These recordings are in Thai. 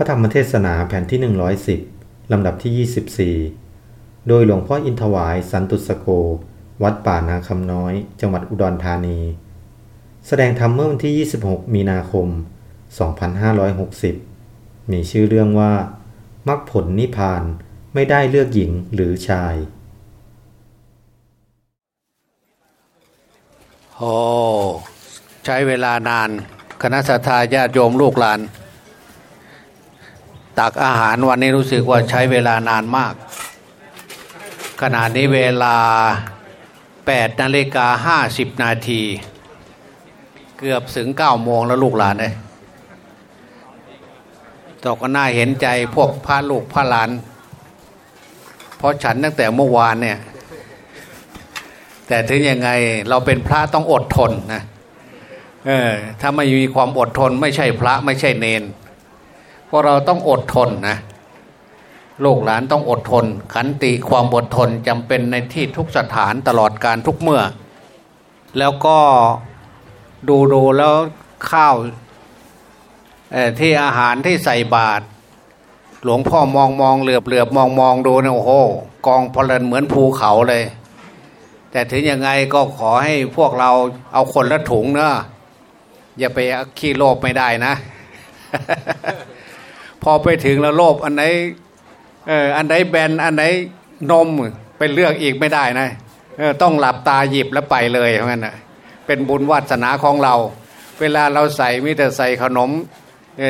ระธรรมเทศนาแผ่นที่ 110 ลำดับที่ 24 โดยหลวงพ่ออินทวายสันตุสโก วัดป่านาคำน้อย จังหวัดอุดรธานี แสดงธรรมเมื่อวันที่ 26 มีนาคม 2560 มีชื่อเรื่องว่ามรรคผลนิพพานไม่ได้เลือกหญิงหรือชาย โอ้ ใช้เวลานาน คณะสัตยาญาติโยมลูกหลาน ตักอาหารวันนี้รู้สึกว่าใช้เวลานานมาก ขณะนี้เวลา8นาฬิกา50 นาที เกือบถึง9โมงแล้วลูกหลานเลยตกก็น่าเห็นใจพวกพระลูกพระหลาน เพราะฉันตั้งแต่เมื่อวานเนี่ย แต่ถึงยังไงเราเป็นพระต้องอดทนนะเออถ้าไม่มีความอดทนไม่ใช่พระไม่ใช่เนน เพราะเราต้องอดทนนะลูกหลานต้องอดทน ขันติความอดทนจำเป็นในที่ทุกสถานตลอดการทุกเมื่อ แล้วก็ดูดูแล้วข้าวที่อาหารที่ใส่บาตรหลวงพ่อมองมองเหลือบเหลือบมองมองดูนะโอ้โห กองพลันเหมือนภูเขาเลย แต่ถึงยังไงก็ขอให้พวกเราเอาคนละถุงเนอะอย่าไปขี้โลภไม่ได้นะ พอไปถึงแล้วโลภอันไหนเอออันไหนแบนอันไหนนมไปเลือกอีกไม่ได้นะเออต้องหลับตาหยิบแล้วไปเลยเพราะงั้นนะเป็นบุญวาสนาของเรา เวลาเราใส่มิแต่ใส่ขนม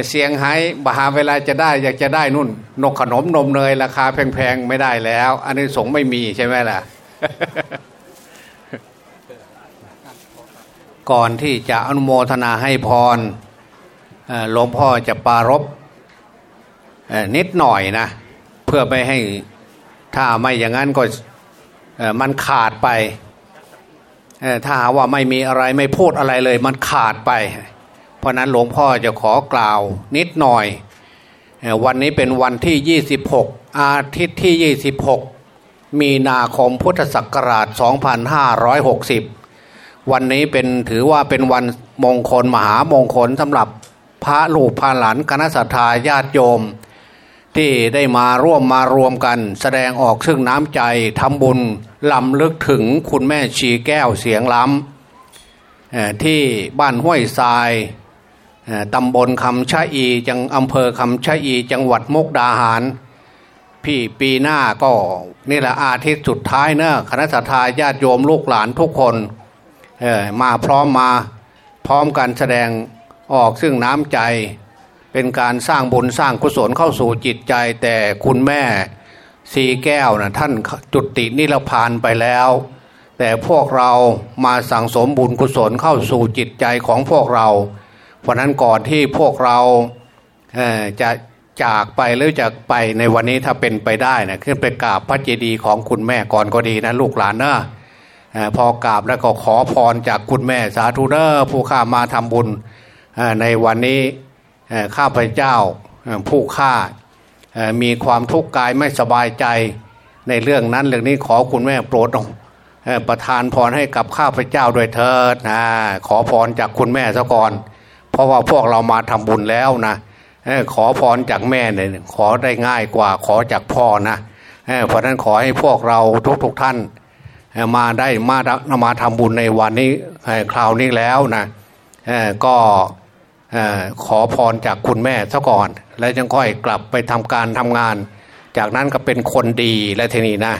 เสียงไฮ้บาหาเวลาจะได้อยากจะได้นุ่น นกขนมนมเนยราคาแพงๆไม่ได้แล้ว อันนี้สงไม่มีใช่ไหมล่ะ ก่อนที่จะอนุโมทนาให้พรหลวงพ่อจะปารบ นิดหน่อยนะ เพื่อไม่ให้ถ้าไม่อย่างนั้นก็มันขาดไปถ้าว่าไม่มีอะไรไม่พูดอะไรเลย มันขาดไป เพราะนั้นหลวงพ่อจะขอกล่าวนิดหน่อย วันนี้เป็นวันที่ 26 อาทิตย์ที่ 26 มีนาคมพุทธศักราช 2560 วันนี้เป็นถือว่าเป็นวันมงคลมหามงคลสำหรับพระลูกพระหลานคณะสัตยาญาติโยม ที่ได้มาร่วมมารวมกัน แสดงออกซึ่งน้ำใจทำบุญลำลึกถึงคุณแม่ชีแก้วเสียงล้ำที่บ้านห้วยทรายตำบลคำชะอีจังอำเภอคำชะอีจังหวัดมุกดาหาร พี่ปีหน้าก็นี่แหละอาทิตย์สุดท้ายเนอะคณะสัตยาญาติโยมลูกหลานทุกคนมาพร้อมมาพร้อมกันแสดงออกซึ่งน้ำใจ เป็นการสร้างบุญสร้างกุศลเข้าสู่จิตใจ แต่คุณแม่สีแก้วนะท่านจุตินิรพานไปแล้ว แต่พวกเรามาสั่งสมบุญกุศลเข้าสู่จิตใจของพวกเรา เพราะนั้นก่อนที่พวกเราจะจากไปหรือจะไปในวันนี้ถ้าเป็นไปได้นะขึ้นไปกราบพระเจดีย์ของคุณแม่ก่อนก็ดีนะลูกหลานนะพอกราบแล้วก็ขอพรจากคุณแม่สาธุเนอร์ผู้ข้ามาทำบุญในวันนี้ ข้าพเจ้าผู้ข้ามีความทุกข์กายไม่สบายใจในเรื่องนั้นเรื่องนี้ขอคุณแม่โปรดประทานพรให้กับข้าพเจ้าด้วยเถิดนะขอพรจากคุณแม่ซะก่อน เพราะว่าพวกเรามาทำบุญแล้วนะขอพรจากแม่เนี่ยขอได้ง่ายกว่าขอจากพ่อนะเพราะนั้นขอให้พวกเราทุกๆทท่าน มาได้มามาทำบุญในวันนี้คราวนี้แล้วนะก็ ขอพรจากคุณแม่ซะก่อน แล้วจึงค่อยกลับไปทำการทำงาน จากนั้นก็เป็นคนดีและทีนี้นะ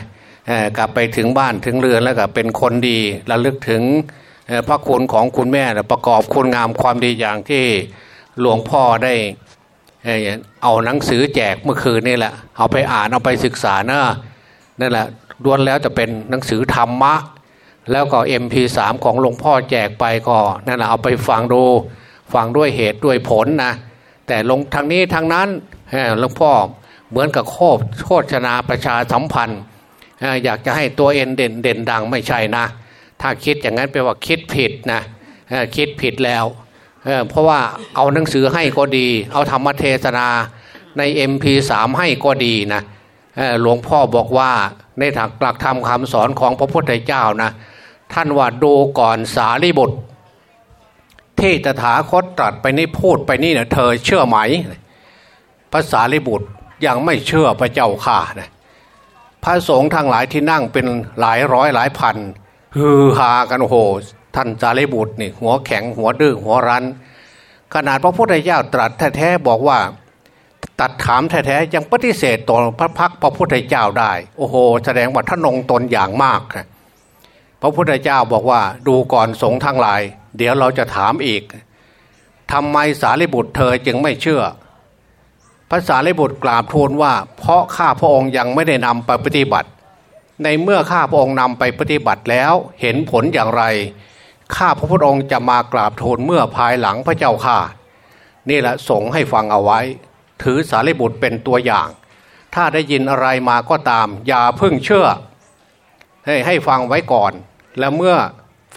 กลับไปถึงบ้านถึงเรือนแล้วก็เป็นคนดีระลึกถึงพระคุณของคุณแม่ประกอบคุณงามความดีอย่างที่หลวงพ่อได้เอาหนังสือแจกเมื่อคืนนี่แหละ เอาไปอ่านเอาไปศึกษานะนั่นแหละล้วนแล้วจะเป็นหนังสือธรรมะ แล้วก็ MP3 ของหลวงพ่อแจกไปก็นั่นแหละเอาไปฟังดู ฟังด้วยเหตุด้วยผลนะแต่ลงทางนี้ทางนั้นหลวงพ่อเหมือนกับโคบโฆษณาประชาสัมพันธ์ อยากจะให้ตัวเอ็นเด่นเด่นดังไม่ใช่นะ ถ้าคิดอย่างนั้นแปลว่าคิดผิดนะคิดผิดแล้วเพราะว่าเอาหนังสือให้ก็ดี เอาธรรมเทศนาใน MP3 ให้ก็ดีนะหลวงพ่อบอกว่าในถักหลักธรรมคำสอนของพระพุทธเจ้านะ ท่านว่าดูก่อนสารีบุตร ที่ตถาคตตรัสไปนี่พูดไปนี่เนะเธอเชื่อไหมภาษาลิบุตรยังไม่เชื่อพระเจ้าข่านะพระสงฆ์ทั้งหลายที่นั่งเป็นหลายร้อยหลายพันฮือฮากันโอ้โหท่านสารีบุตรนี่หัวแข็งหัวดื้อหัวรั้น ขนาดพระพุทธเจ้าตรัสแท้ๆบอกว่า ตัดถามแท้ๆยังปฏิเสธตนพระพักพระพุทธเจ้าได้ โอ้โห แสดงว่าท่านงตนอย่างมาก พระพุทธเจ้าบอกว่าดูก่อนสงฆ์ทั้งหลาย เดี๋ยวเราจะถามอีกทำไมสารีบุตรเธอจึงไม่เชื่อภาษาลิบุตรกราบทูลว่า เพราะข้าพระองค์ยังไม่ได้นำไปปฏิบัติ ในเมื่อข้าพระองค์นำไปปฏิบัติแล้วเห็นผลอย่างไร ข้าพระพุทธองค์จะมากราบทูลเมื่อภายหลังพระเจ้าข่านี่แหละสงให้ฟังเอาไว้ ถือสารีบุตรเป็นตัวอย่าง ถ้าได้ยินอะไรมาก็ตาม อย่าเพิ่งเชื่อ ให้ให้ฟังไว้ก่อน แล้วเมื่อ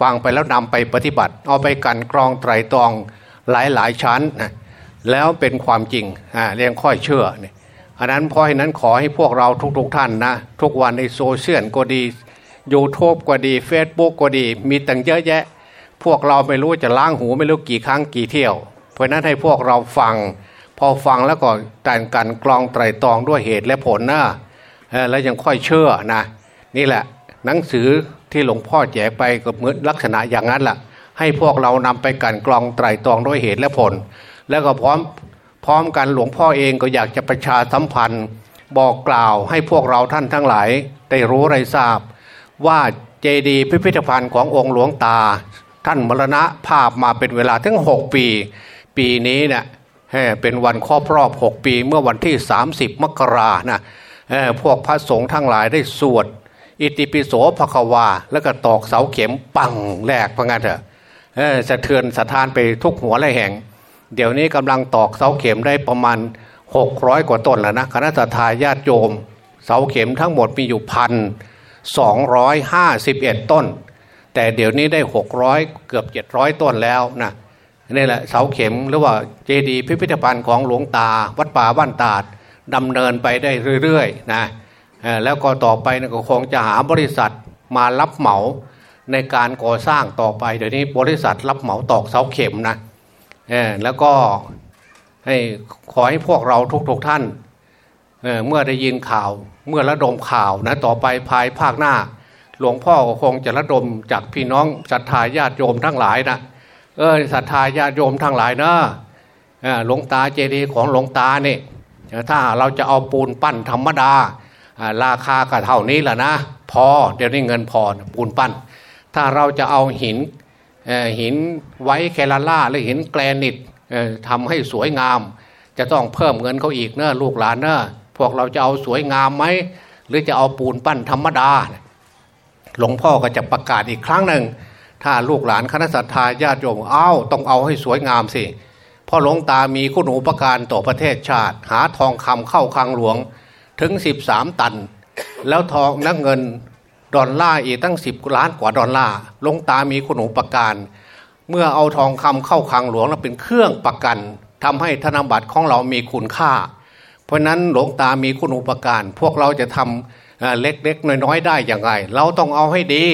ฟังไปแล้วนำไปปฏิบัติ เอาไปกันกรองไตรตรองหลายหลายชั้นนะแล้วเป็นความจริงอ่าเรียงค่อยเชื่อเนี่ยอันนั้นเพราะฉะนั้นขอให้พวกเราทุกๆทท่านนะทุกวันในโซเชียลก็ดียูทูบก็ดีเฟซบุ๊กก็ดี มีตั้งเยอะแยะ พวกเราไม่รู้จะล้างหูไม่รู้กี่ครั้งกี่เที่ยว เพราะนั้นให้พวกเราฟัง พอฟังแล้วก็แต่กลั่นกรองไตรตรองด้วยเหตุและผลนะแล้วยังค่อยเชื่อนะนี่แหละหนังสือ ที่หลวงพ่อแจกไปก็เหมือนลักษณะอย่างนั้นแหละให้พวกเรานำไปกลั่นกรองไตรตรองด้วยเหตุและผล แล้วก็พร้อมพร้อมกันหลวงพ่อเองก็อยากจะประชาสัมพันธ์ บอกกล่าวให้พวกเราท่านทั้งหลายได้รู้ได้ทราบ ว่าเจดีย์พิพิธภัณฑ์ขององค์หลวงตา ท่านมรณะภาพมาเป็นเวลาถึง 6 ปี ปีนี้เนี่ยเป็นวันครอบรอบ 6 ปีเมื่อวันที่ 30 มกรานะพวกพระสงฆ์ทั้งหลายได้สวด อิติปิโสภควา แล้วก็ตอกเสาเข็มปังแหลกพังงานเถอะสะเทือนสะท้านไปทุกหัวและแห่ง เดี๋ยวนี้กำลังตอกเสาเข็มได้ประมาณ 600 กว่าต้นแล้วนะคณะทาญาติโยม เสาเข็มทั้งหมดมีอยู่พันสองร้อยห้าสิบเอ็ดต้น แต่เดี๋ยวนี้ได้หกร้อยเกือบเจ็ดร้อยต้นแล้วนะนี่แหละเสาเข็มหรือว่าเจดีย์พิพิธภัณฑ์ของหลวงตา วัดป่าบ้านตาดดำเนินไปได้เรื่อยๆนะ แล้วก็ต่อไปก็คงจะหาบริษัทมารับเหมาในการก่อสร้างต่อไปเดี๋ยวนี้บริษัทรับเหมาตอกเสาเข็มนะแล้วก็ให้ขอให้พวกเราทุกๆทท่านเเมื่อได้ยินข่าวเมื่อระดมข่าวนะต่อไปภายภาคหน้า หลวงพ่อก็คงจะระดมจากพี่น้องศรัทธาญาติโยมทั้งหลายนะเออศรัทธาญาติโยมทั้งหลายนะหลวงตาเจดีย์ของหลวงตาเนี่ยถ้าเราจะเอาปูนปั้นธรรมดา ราคาก็เท่านี้แหละนะ พอเดี๋ยวนี้เงินพอปูนปั้น ถ้าเราจะเอาหินหินไว้แคลาล่าหรือหินแกรนิตทำให้สวยงาม จะต้องเพิ่มเงินเขาอีกเนอะลูกหลานเนอะพวกเราจะเอาสวยงามไหมหรือจะเอาปูนปั้นธรรมดา หลวงพ่อก็จะประกาศอีกครั้งหนึ่ง ถ้าลูกหลานคณะสัตยาญาติโยมเอ้าต้องเอาให้สวยงามสิพราะหลวงตามีคุณูปการต่อประเทศชาติ หาทองคำเข้าคลังหลวง ถึง 13 ตัน แล้วทองนักเงินดอลลาร์อีกตั้งสิบล้านกว่าดอลลาร์ลงตามีคุณูปการ เมื่อเอาทองคำเข้าคลังหลวงแล้วเป็นเครื่องประกันทำให้ธนบัตรของเรามีคุณค่า เพราะนั้นหลวงตามีคุณูปการ พวกเราจะทำเล็กๆน้อยๆได้อย่างไร เราต้องเอาให้ดี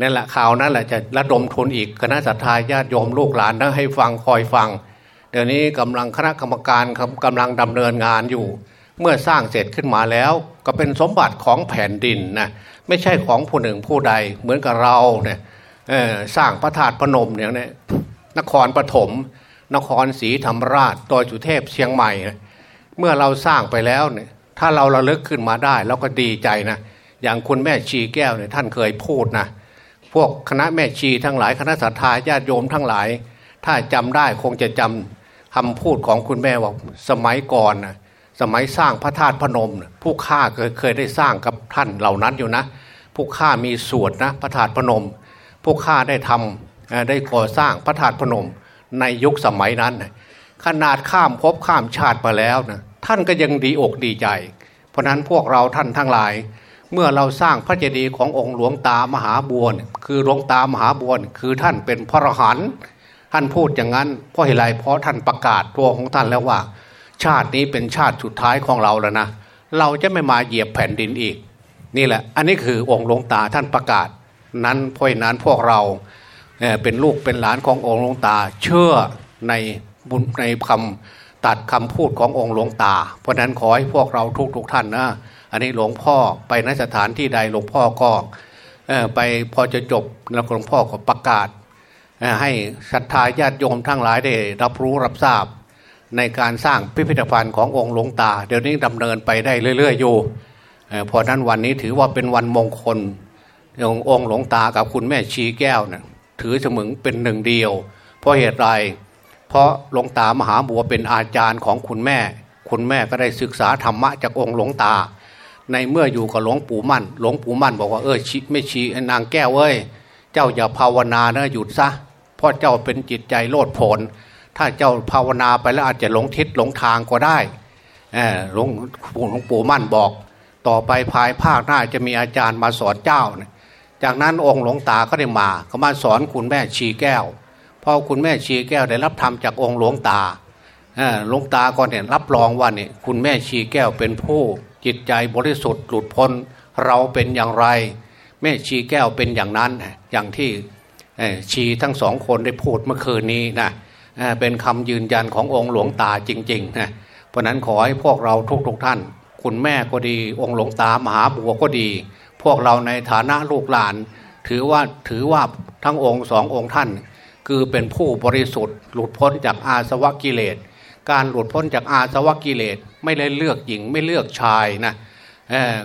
นั่นแหละข่าวนั้นแหละจะระดมทุนอีกคณะสัตยาญาติโยมลูกหลานนะให้ฟังคอยฟัง เดี๋ยวนี้กำลังคณะกรรมการกำลังดำเนินงานอยู่ เมื่อสร้างเสร็จขึ้นมาแล้วก็เป็นสมบัติของแผ่นดินนะไม่ใช่ของผู้หนึ่งผู้ใดเหมือนกับเราเนี่ยสร้างพระธาตุพนมเนี่ยนครปฐมนครศรีธรรมราชตัวจุเทพเชียงใหม่เมื่อเราสร้างไปแล้วเนี่ยถ้าเราระลึกขึ้นมาได้เราก็ดีใจนะอย่างคุณแม่ชีแก้วเนี่ยท่านเคยพูดนะพวกคณะแม่ชีทั้งหลายคณะสัตยาญาติโยมทั้งหลาย ถ้าจำได้คงจะจำคำพูดของคุณแม่ว่าสมัยก่อนนะ สมัยสร้างพระธาตุพนม ผู้ฆ่าเคยเคยได้สร้างกับท่านเหล่านั้นอยู่นะ ผู้ฆ่ามีสวดนะพระธาตุพนม ผู้ฆ่าได้ทำได้ก่อสร้างพระธาตุพนม ในยุคสมัยนั้น ขนาดข้ามภพข้ามชาติมาแล้วนะท่านก็ยังดีอกดีใจ เพราะนั้นพวกเราท่านทั้งหลาย เมื่อเราสร้างพระเจดีย์ขององค์หลวงตามหาบัวคือหลวงตามหาบัวคือท่านเป็นพระอรหันต์ท่านพูดอย่างนั้นเพราะเหตุไรเพราะท่านประกาศตัวของท่านแล้วว่า ชาตินี้เป็นชาติสุดท้ายของเราแล้วนะเราจะไม่มาเหยียบแผ่นดินอีก นี่แหละ อันนี้คือองค์หลวงตาท่านประกาศ นั้นเพราะนั้นพวกเราเป็นลูกเป็นหลานขององค์หลวงตา เชื่อในบุญในคำตัดคำพูดขององค์หลวงตา เพราะนั้นขอให้พวกเราทุกๆทท่านนะอันนี้หลวงพ่อไปนสถานที่ใดหลวงพ่อก็ไปพอจะจบแล้วหลวงพ่อก็ประกาศให้ศรัทธาญาติโยมทั้งหลายได้รับรู้รับทราบ ในการสร้างพิพิธภัณฑ์ขององค์หลวงตา เดี๋ยวนี้ดำเนินไปได้เรื่อย ๆ อยู่เพราะนั้นวันนี้ถือว่าเป็นวันมงคลององค์หลวงตากับคุณแม่ชีแก้วนะ่ะถือเสมึงเป็นหนึ่งเดียว เพราะเหตุไร เพราะหลวงตามหาบัวเป็นอาจารย์ของคุณแม่ คุณแม่ก็ได้ศึกษาธรรมะจากองค์หลวงตา ในเมื่ออยู่กับหลวงปู่มั่น หลวงปู่มั่นบอกว่าเออชิไม่ชีนางแก้วเอ้ย เจ้าอย่าภาวนานะหยุดซะ เพราะเจ้าเป็นจิตใจโลดโผน ถ้าเจ้าภาวนาไปแล้วอาจจะหลงทิศหลงทางก็ได้หลวงหลวงปู่มั่นบอก ต่อไปภายภาคหน้าจะมีอาจารย์มาสอนเจ้าจากนั้นองค์หลวงตาก็ได้มาก็มาสอนคุณแม่ชีแก้วพอคุณแม่ชีแก้วได้รับธรรมจากองค์หลวงตาหลวงตาก็เนี่ยรับรองว่าเนี่ยคุณแม่ชีแก้วเป็นผู้จิตใจบริสุทธิ์หลุดพ้นเราเป็นอย่างไร แม่ชีแก้วเป็นอย่างนั้นอย่างที่ชีทั้งสองคนได้พูดเมื่อคืนนี้นะ เป็นคำยืนยันขององค์หลวงตาจริงๆนะเพราะนั้นขอให้พวกเราทุกๆทท่าน คุณแม่ก็ดี องค์หลวงตามหาบัวก็ดี พวกเราในฐานะลูกหลาน ถือว่าถือว่าทั้งองค์สององค์ท่าน คือเป็นผู้บริสุทธิ์ หลุดพ้นจากอาสวะกิเลส การหลุดพ้นจากอาสวะกิเลส ไม่ได้เลือกหญิงไม่เลือกชายนะ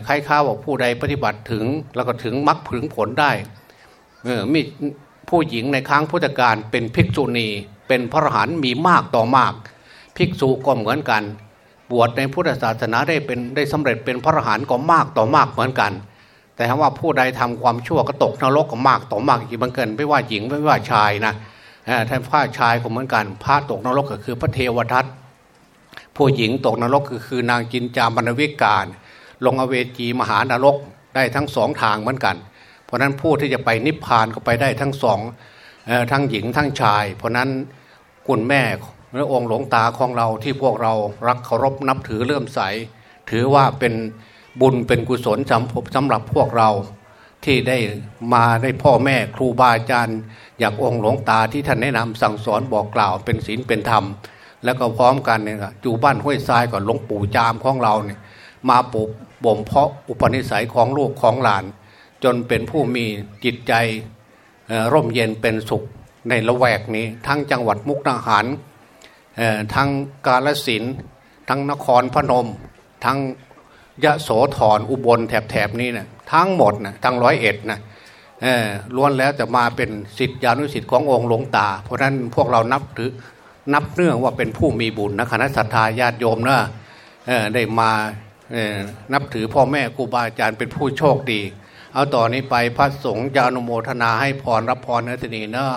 ใครข้าวบอกผู้ใดปฏิบัติถึงแล้วก็ถึงมรรคผลผลได้มีผู้หญิงในครั้งพุทธกาลเป็นภิกษุณี เป็นพระอรหันต์มีมากต่อมาก ภิกษุก็เหมือนกัน บวชในพุทธศาสนาได้เป็นได้สำเร็จเป็นพระอรหันต์ก็มากต่อมากเหมือนกัน แต่ถ้าว่าผู้ใดทำความชั่วก็ตกนรกก็มากต่อมากอีกเหมือนกันไม่ว่าหญิงไม่ว่าชายนะท่านพระชายก็เหมือนกันพระตกนรกก็คือพระเทวทัตผู้หญิงตกนรกก็คือนางจินจามรรวิการ ลงอเวจีมหานรกได้ทั้งสองทางเหมือนกัน เพราะนั้นผู้ที่จะไปนิพพานก็ไปได้ทั้งสอง ทั้งหญิงทั้งชาย เพราะนั้นคุณแม่และองค์หลวงตาของเราที่พวกเรารักเคารพนับถือเลื่อมใส ถือว่าเป็นบุญเป็นกุศลสำหรับพวกเราที่ได้มาได้พ่อแม่ครูบาอาจารย์อย่างองค์หลวงตาที่ท่านแนะนำสั่งสอนบอกกล่าวเป็นศีลเป็นธรรม แล้วก็พร้อมกันเนี่ยจูบ้านห้วยทรายกับหลวงปู่จามของเราเนี่ยมาปลูกบ่มเพาะอุปนิสัยของลูกของหลาน จนเป็นผู้มีจิตใจ ร่มเย็นเป็นสุขในละแวกนี้ ทั้งจังหวัดมุกดาหารทั้งกาลสินทั้งนครพนม ทั้งยะโสธรอุบลแถบๆนี้นะทั้งหมดนะทั้งร้อยเอ็ดนะล้วนแล้วจะมาเป็นสิทธิานุสิทธิ์ขององค์หลวงตา เพราะนั้นพวกเรานับถือนับเนื่องว่าเป็นผู้มีบุญนะคณะสัตยาญาติโยมนะได้มานับถือพ่อแม่ครูบาอาจารย์เป็นผู้โชคดี เอาต่อนนี้ไปพระสงฆ์จะอนุโมทนาให้พรรับพรเนสนีเนะ